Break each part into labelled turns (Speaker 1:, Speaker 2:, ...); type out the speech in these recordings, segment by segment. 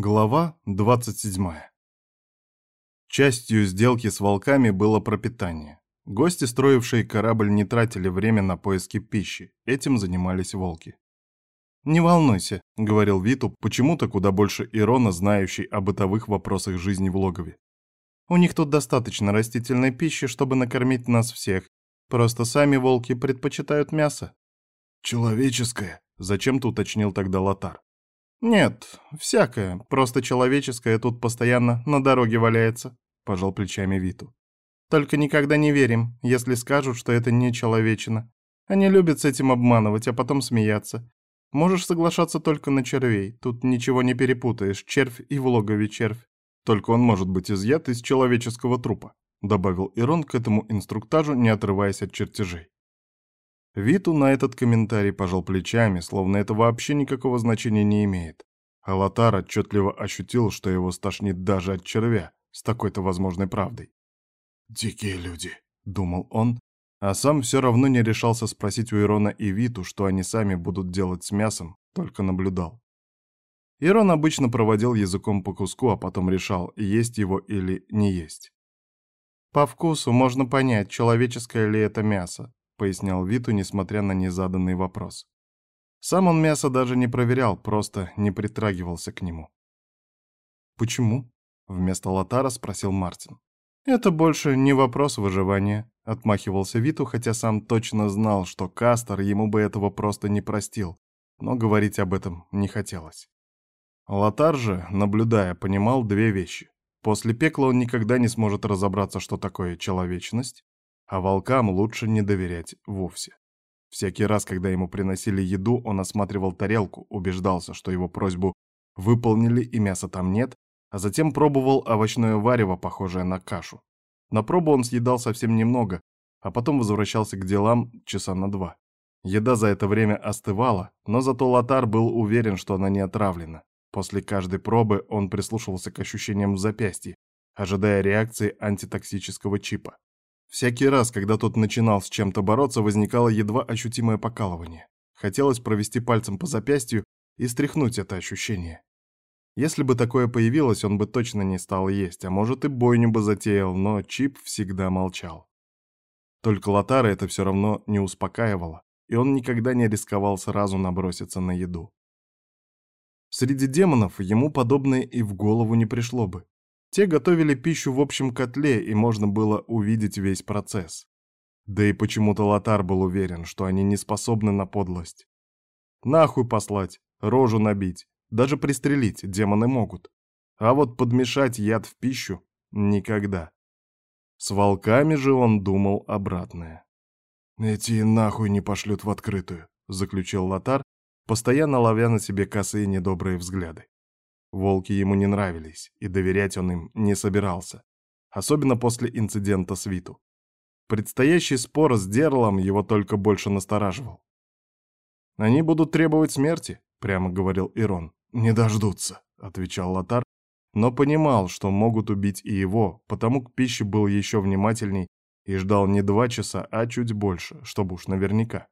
Speaker 1: Глава 27. Частью сделки с волками было пропитание. Гости, строившие корабль, не тратили время на поиски пищи. Этим занимались волки. «Не волнуйся», — говорил Виту, почему-то куда больше Ирона, знающий о бытовых вопросах жизни в логове. «У них тут достаточно растительной пищи, чтобы накормить нас всех. Просто сами волки предпочитают мясо».
Speaker 2: «Человеческое», —
Speaker 1: зачем-то уточнил тогда Лотар. «Нет, всякое, просто человеческое тут постоянно на дороге валяется», — пожал плечами Виту. «Только никогда не верим, если скажут, что это не человечина. Они любят с этим обманывать, а потом смеяться. Можешь соглашаться только на червей, тут ничего не перепутаешь, червь и в логове червь. Только он может быть изъят из человеческого трупа», — добавил Ирон к этому инструктажу, не отрываясь от чертежей. Виту на этот комментарий пожал плечами, словно это вообще никакого значения не имеет. А Лотар отчетливо ощутил, что его стошнит даже от червя с такой-то возможной правдой.
Speaker 2: «Дикие люди», —
Speaker 1: думал он, а сам все равно не решался спросить у Ирона и Виту, что они сами будут делать с мясом, только наблюдал. Ирон обычно проводил языком по куску, а потом решал, есть его или не есть. По вкусу можно понять, человеческое ли это мясо, пояснял Виту, несмотря на незаданный вопрос. Сам он мясо даже не проверял, просто не притрагивался к нему. «Почему?» — вместо Лотара спросил Мартин. «Это больше не вопрос выживания», — отмахивался Виту, хотя сам точно знал, что Кастер ему бы этого просто не простил, но говорить об этом не хотелось. Лотар же, наблюдая, понимал две вещи. После пекла он никогда не сможет разобраться, что такое человечность, а волкам лучше не доверять вовсе. Всякий раз, когда ему приносили еду, он осматривал тарелку, убеждался, что его просьбу выполнили и мяса там нет, а затем пробовал овощное варево, похожее на кашу. На пробу он съедал совсем немного, а потом возвращался к делам часа на два. Еда за это время остывала, но зато Лотар был уверен, что она не отравлена. После каждой пробы он прислушивался к ощущениям в запястье, ожидая реакции антитоксического чипа. Всякий раз, когда тот начинал с чем-то бороться, возникало едва ощутимое покалывание. Хотелось провести пальцем по запястью и стряхнуть это ощущение. Если бы такое появилось, он бы точно не стал есть, а может и бойню бы затеял, но Чип всегда молчал. Только Лотара это все равно не успокаивало, и он никогда не рисковал сразу наброситься на еду. Среди демонов ему подобное и в голову не пришло бы. Те готовили пищу в общем котле, и можно было увидеть весь процесс. Да и почему-то Лотар был уверен, что они не способны на подлость. Нахуй послать, рожу набить, даже пристрелить демоны могут. А вот подмешать яд в пищу — никогда. С волками же он думал обратное.
Speaker 2: «Эти нахуй не пошлют в открытую», — заключил Лотар,
Speaker 1: постоянно ловя на себе косые недобрые взгляды. Волки ему не нравились, и доверять он им не собирался, особенно после инцидента с Виту. Предстоящий спор с Дерлом его только больше настораживал. «Они будут требовать смерти», — прямо говорил Ирон.
Speaker 2: «Не дождутся», —
Speaker 1: отвечал Лотар, но понимал, что могут убить и его, потому к пище был еще внимательней и ждал не два часа, а чуть больше, чтобы уж наверняка.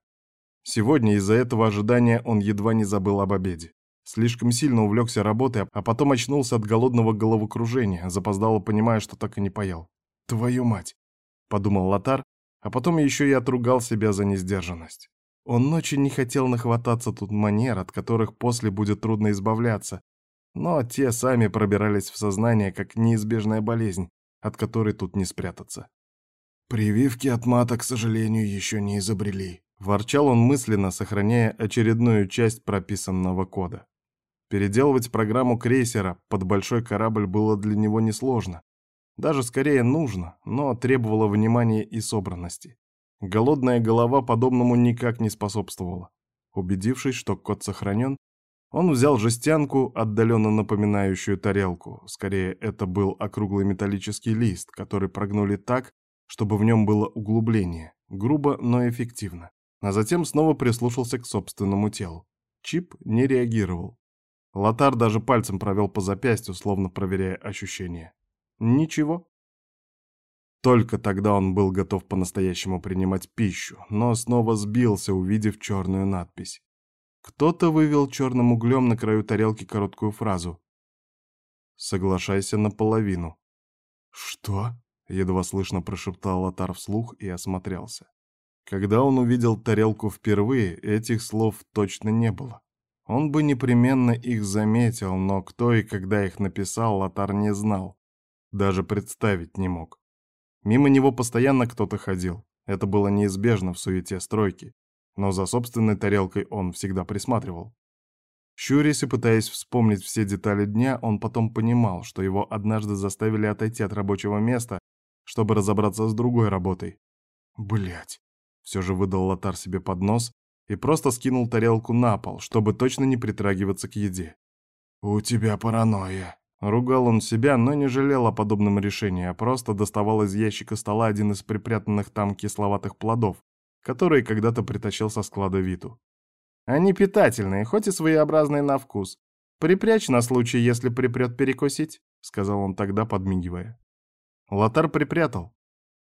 Speaker 1: Сегодня из-за этого ожидания он едва не забыл об обеде. Слишком сильно увлекся работой, а потом очнулся от голодного головокружения, запоздало понимая, что так и не поел. «Твою мать!» — подумал Лотар, а потом еще и отругал себя за несдержанность. Он очень не хотел нахвататься тут манер, от которых после будет трудно избавляться, но те сами пробирались в сознание, как неизбежная болезнь, от которой тут не спрятаться.
Speaker 2: «Прививки от мата, к сожалению, еще не изобрели», —
Speaker 1: ворчал он мысленно, сохраняя очередную часть прописанного кода. Переделывать программу крейсера под большой корабль было для него несложно. Даже скорее нужно, но требовало внимания и собранности. Голодная голова подобному никак не способствовала. Убедившись, что код сохранен, он взял жестянку, отдаленно напоминающую тарелку. Скорее, это был округлый металлический лист, который прогнули так, чтобы в нем было углубление. Грубо, но эффективно. А затем снова прислушался к собственному телу. Чип не реагировал. Лотар даже пальцем провел по запястью, словно проверяя ощущения. Ничего. Только тогда он был готов по-настоящему принимать пищу, но снова сбился, увидев черную надпись. Кто-то вывел черным углем на краю тарелки короткую фразу. Соглашайся наполовину».
Speaker 2: «Что?»
Speaker 1: — едва слышно прошептал Лотар вслух и осмотрелся. Когда он увидел тарелку впервые, этих слов точно не было. Он бы непременно их заметил, но кто и когда их написал, Лотар не знал. Даже представить не мог. Мимо него постоянно кто-то ходил. Это было неизбежно в суете стройки. Но за собственной тарелкой он всегда присматривал. Щурясь и пытаясь вспомнить все детали дня, он потом понимал, что его однажды заставили отойти от рабочего места, чтобы разобраться с другой работой. Блять! Все же выдал Лотар себе под нос и просто скинул тарелку на пол, чтобы точно не притрагиваться к еде.
Speaker 2: «У тебя паранойя»,
Speaker 1: Ругал он себя, но не жалел о подобном решении, а просто доставал из ящика стола один из припрятанных там кисловатых плодов, которые когда-то притащил со склада Виту. Они питательные, хоть и своеобразные на вкус. Припрячь на случай, если припрет перекусить, сказал он тогда, подмигивая. Лотар припрятал,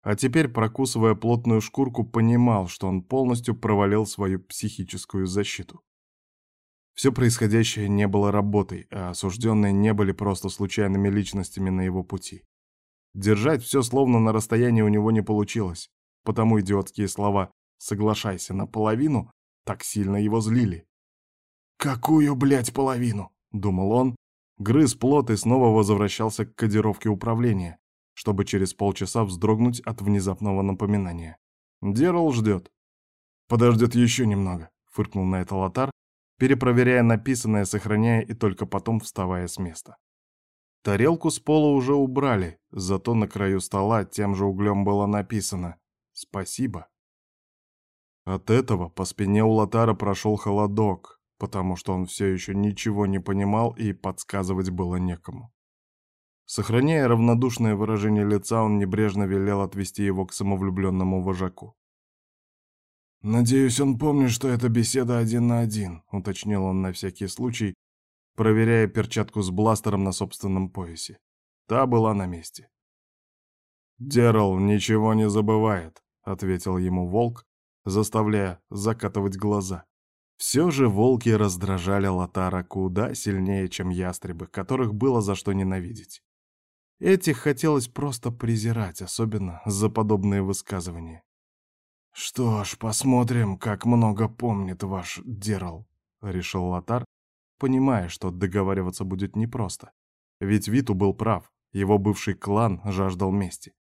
Speaker 1: а теперь, прокусывая плотную шкурку, понимал, что он полностью провалил свою психическую защиту. Все происходящее не было работой, а осужденные не были просто случайными личностями на его пути. Держать все словно на расстоянии у него не получилось, потому идиотские слова «соглашайся наполовину» так сильно его злили.
Speaker 2: «Какую, блядь, половину?»
Speaker 1: — думал он, грыз плот и снова возвращался к кодировке управления, чтобы через полчаса вздрогнуть от внезапного напоминания. Дерл ждет.
Speaker 2: «Подождет еще немного», — фыркнул на это Лотар,
Speaker 1: перепроверяя написанное, сохраняя и только потом вставая с места. Тарелку с пола уже убрали, зато на краю стола тем же углем было написано «Спасибо». От этого по спине у Лотара прошел холодок, потому что он все еще ничего не понимал и подсказывать было некому. Сохраняя равнодушное выражение лица, он небрежно велел отвести его к самовлюбленному вожаку.
Speaker 2: «Надеюсь, он помнит, что это беседа один на один», — уточнил он на всякий случай, проверяя перчатку с бластером на собственном поясе. Та была на месте.
Speaker 1: «Дерл ничего не забывает», — ответил ему волк, заставляя закатывать глаза. Все же волки раздражали Лотара куда сильнее, чем ястребы, которых было за что ненавидеть. Этих хотелось просто презирать, особенно за подобные высказывания.
Speaker 2: «Что ж, посмотрим, как много помнит ваш Дерал», — решил Лотар, понимая, что договариваться будет непросто.
Speaker 1: Ведь Виту был прав, его бывший клан жаждал мести.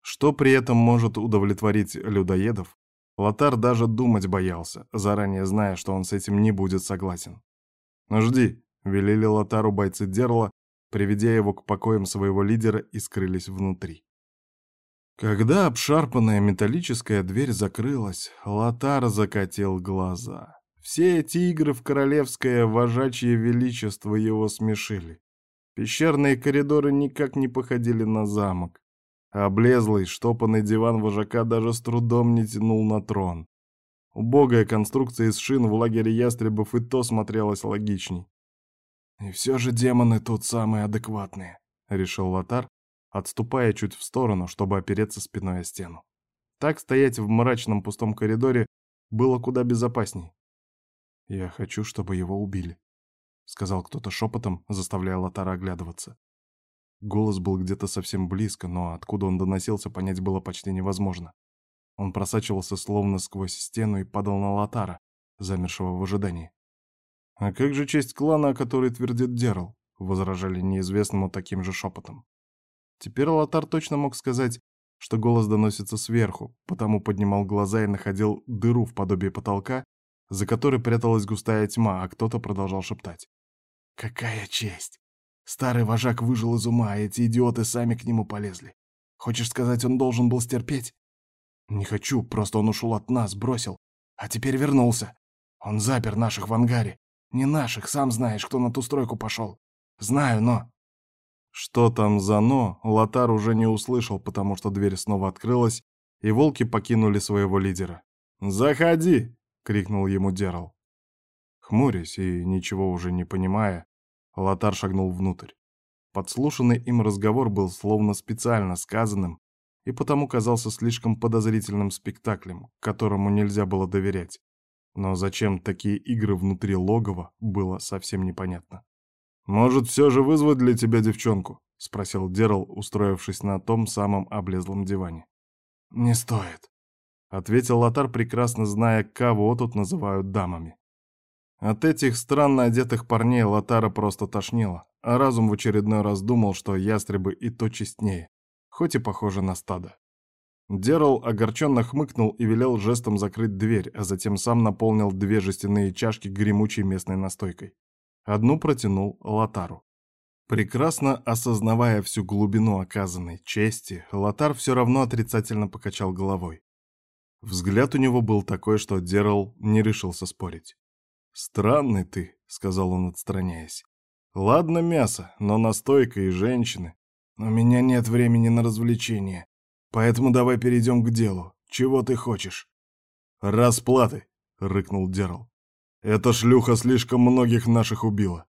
Speaker 1: Что при этом может удовлетворить людоедов, Лотар даже думать боялся, заранее зная, что он с этим не будет согласен. «Ну «Жди», — велели Лотару бойцы Дерла, приведя его к покоям своего лидера и скрылись внутри. Когда обшарпанная металлическая дверь закрылась, Лотар закатил глаза. Все эти игры в королевское вожачье величество его смешили. Пещерные коридоры никак не походили на замок. Облезлый, штопанный диван вожака даже с трудом не тянул на трон. Убогая конструкция из шин в лагере ястребов и то смотрелась логичней.
Speaker 2: «И все же демоны тут самые адекватные», —
Speaker 1: решил Лотар, отступая чуть в сторону, чтобы опереться спиной о стену. Так стоять в мрачном пустом коридоре было куда безопасней. «Я хочу, чтобы его убили», — сказал кто-то шепотом, заставляя Лотара оглядываться. Голос был где-то совсем близко, но откуда он доносился, понять было почти невозможно. Он просачивался словно сквозь стену и падал на Лотара, замершего в ожидании. «А как же честь клана, о которой твердит Дерл?» — возражали неизвестному таким же шепотом. Теперь Лотар точно мог сказать, что голос доносится сверху, потому поднимал глаза и находил дыру в подобии потолка, за которой пряталась густая тьма, а кто-то продолжал шептать.
Speaker 2: «Какая честь! Старый вожак выжил из ума, а эти идиоты сами к нему полезли. Хочешь сказать, он должен был стерпеть?» «Не хочу, просто он ушел от нас, бросил, а теперь вернулся. Он запер наших в ангаре. Не наших, сам знаешь, кто на ту стройку пошел. Знаю, но...»
Speaker 1: Что там за «но» Лотар уже не услышал, потому что дверь снова открылась, и волки покинули своего лидера. «Заходи!» — крикнул ему Дерал. Хмурясь и ничего уже не понимая, Лотар шагнул внутрь. Подслушанный им разговор был словно специально сказанным и потому казался слишком подозрительным спектаклем, которому нельзя было доверять. Но зачем такие игры внутри логова, было совсем непонятно. «Может, все же вызвать для тебя девчонку?» — спросил Дерл, устроившись на том самом облезлом диване.
Speaker 2: «Не стоит», —
Speaker 1: ответил Лотар, прекрасно зная, кого тут называют дамами. От этих странно одетых парней Лотара просто тошнило, а разум в очередной раз думал, что ястребы и то честнее, хоть и похожи на стадо. Дерл огорченно хмыкнул и велел жестом закрыть дверь, а затем сам наполнил две жестяные чашки гремучей местной настойкой. Одну протянул Лотару. Прекрасно осознавая всю глубину оказанной чести, Лотар все равно отрицательно покачал головой. Взгляд у него был такой, что Дерл не решился спорить. «Странный ты», — сказал он, отстраняясь. «Ладно мясо, но настойка и женщины.
Speaker 2: У меня нет времени на развлечения, поэтому давай перейдем к делу. Чего ты хочешь?»
Speaker 1: «Расплаты», — рыкнул Дерл. «Эта шлюха слишком многих наших убила.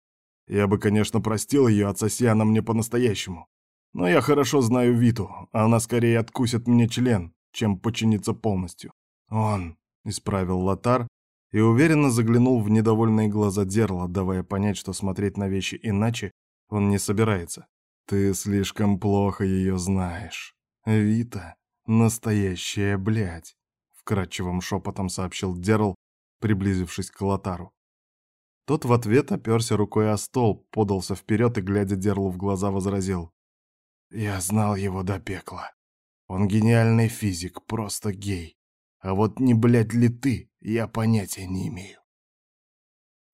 Speaker 1: Я бы, конечно, простил ее, отсоси она мне по-настоящему. Но я хорошо знаю Виту, она скорее откусит мне член, чем подчинится полностью.
Speaker 2: Он, —
Speaker 1: исправил Лотар, и уверенно заглянул в недовольные глаза Дерла, давая понять, что смотреть на вещи иначе он не собирается. «Ты слишком плохо ее знаешь. Вита — настоящая блядь», — вкрадчивым шепотом сообщил Дерл, приблизившись к Лотару. Тот в ответ оперся рукой о стол, подался вперед и, глядя Дерлу в глаза, возразил.
Speaker 2: «Я знал его до пекла. Он гениальный физик, просто гей. А вот не блядь ли ты, я понятия не имею.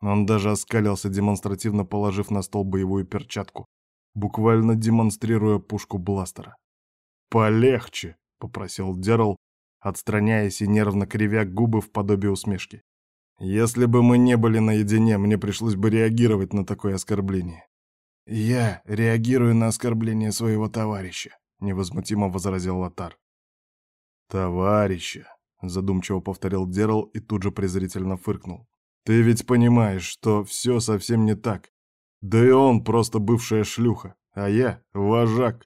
Speaker 1: Он даже оскалился, демонстративно положив на стол боевую перчатку, буквально демонстрируя пушку бластера. «Полегче», — попросил Дерл, отстраняясь и нервно кривя губы в подобие усмешки. «Если бы мы не были наедине, мне пришлось бы реагировать на такое оскорбление».
Speaker 2: «Я реагирую на оскорбление своего товарища», — невозмутимо возразил Лотар.
Speaker 1: «Товарища», задумчиво повторил Дерл и тут же презрительно фыркнул. Ты ведь понимаешь, что все совсем не так. Да и он просто бывшая шлюха, а я — вожак.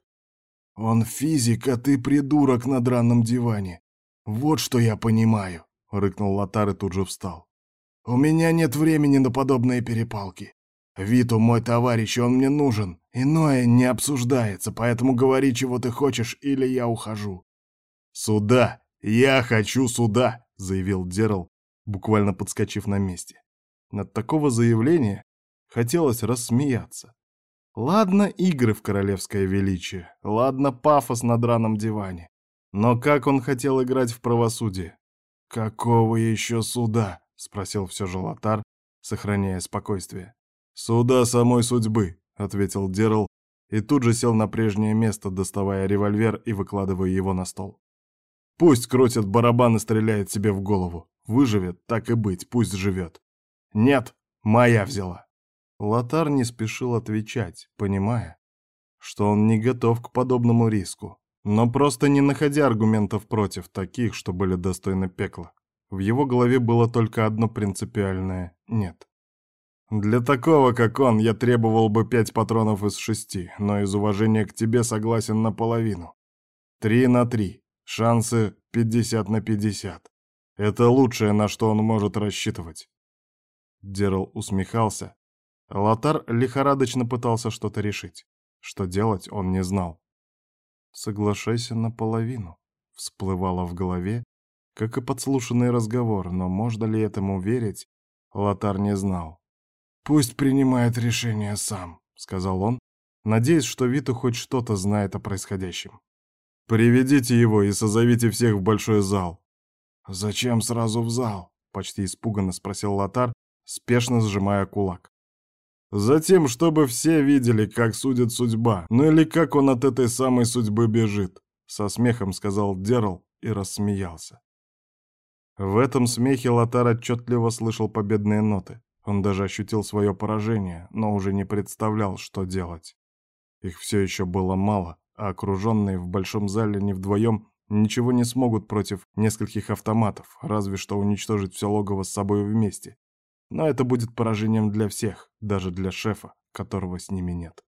Speaker 2: Он физик, а ты придурок на дранном диване. Вот что я понимаю, — рыкнул Лотар и тут же встал. У меня нет времени на подобные перепалки. Виту мой товарищ, он мне нужен. Иное не обсуждается, поэтому говори, чего ты хочешь, или я ухожу.
Speaker 1: Сюда! «Я хочу сюда!» — заявил Дерл, буквально подскочив на месте. От такого заявления хотелось рассмеяться. Ладно игры в королевское величие, ладно пафос на драном диване. Но как он хотел играть в правосудие?
Speaker 2: «Какого еще суда?» — спросил все же Лотар, сохраняя спокойствие.
Speaker 1: «Суда самой судьбы», — ответил Дерл, и тут же сел на прежнее место, доставая револьвер и выкладывая его на стол. Пусть крутит барабан и стреляет себе в голову. Выживет, так и быть, пусть живет. Нет, моя взяла. Лотар не спешил отвечать, понимая, что он не готов к подобному риску, но просто не находя аргументов против таких, что были достойны пекла. В его голове было только одно принципиальное «нет». Для такого, как он, я требовал бы пять патронов из шести, но из уважения к тебе согласен наполовину. Три на три. Шансы 50 на 50. Это лучшее, на что он может рассчитывать. Дерл усмехался. Лотар лихорадочно пытался что-то решить. Что делать, он не знал. «Соглашайся наполовину», — всплывало в голове, как и подслушанный разговор, но можно ли этому верить, Лотар не знал.
Speaker 2: «Пусть принимает решение сам», — сказал он, надеясь, что Виту хоть что-то знает о происходящем.
Speaker 1: «Приведите его и созовите всех в большой зал».
Speaker 2: «Зачем сразу в зал?» — почти испуганно спросил Лотар,
Speaker 1: спешно сжимая кулак. «Затем, чтобы все видели, как судит судьба, ну или как он от этой самой судьбы бежит», — со смехом сказал Дерл и рассмеялся. В этом смехе Лотар отчетливо слышал победные ноты. Он даже ощутил свое поражение, но уже не представлял, что делать. Их все еще было мало, а окруженные в большом зале не вдвоем ничего не смогут против нескольких автоматов, разве что уничтожить все логово с собой вместе. Но это будет поражением для всех, даже для шефа, которого с ними нет.